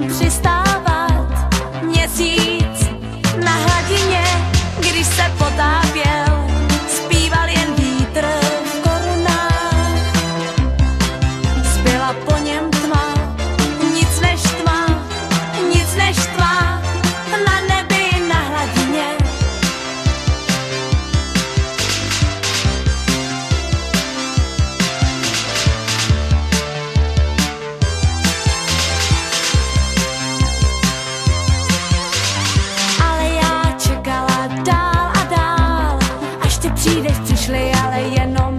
She's. stopped. Když přišli, ale jenom